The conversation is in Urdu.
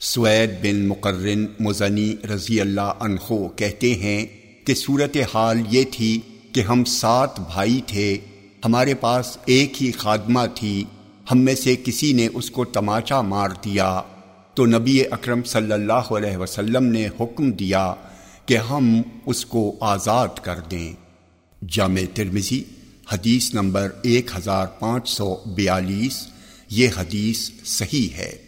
سوید بن مقرن مزنی رضی اللہ عنہ کہتے ہیں کہ صورت حال یہ تھی کہ ہم سات بھائی تھے، ہمارے پاس ایک ہی خادمہ تھی، ہم میں سے کسی نے اس کو تماچا مار دیا۔ تو نبی اکرم صلی اللہ علیہ وسلم نے حکم دیا کہ ہم اس کو آزاد کر دیں۔ جامع ترمزی حدیث نمبر ایک ہزار پانچ سو بیالیس، یہ حدیث صحیح ہے۔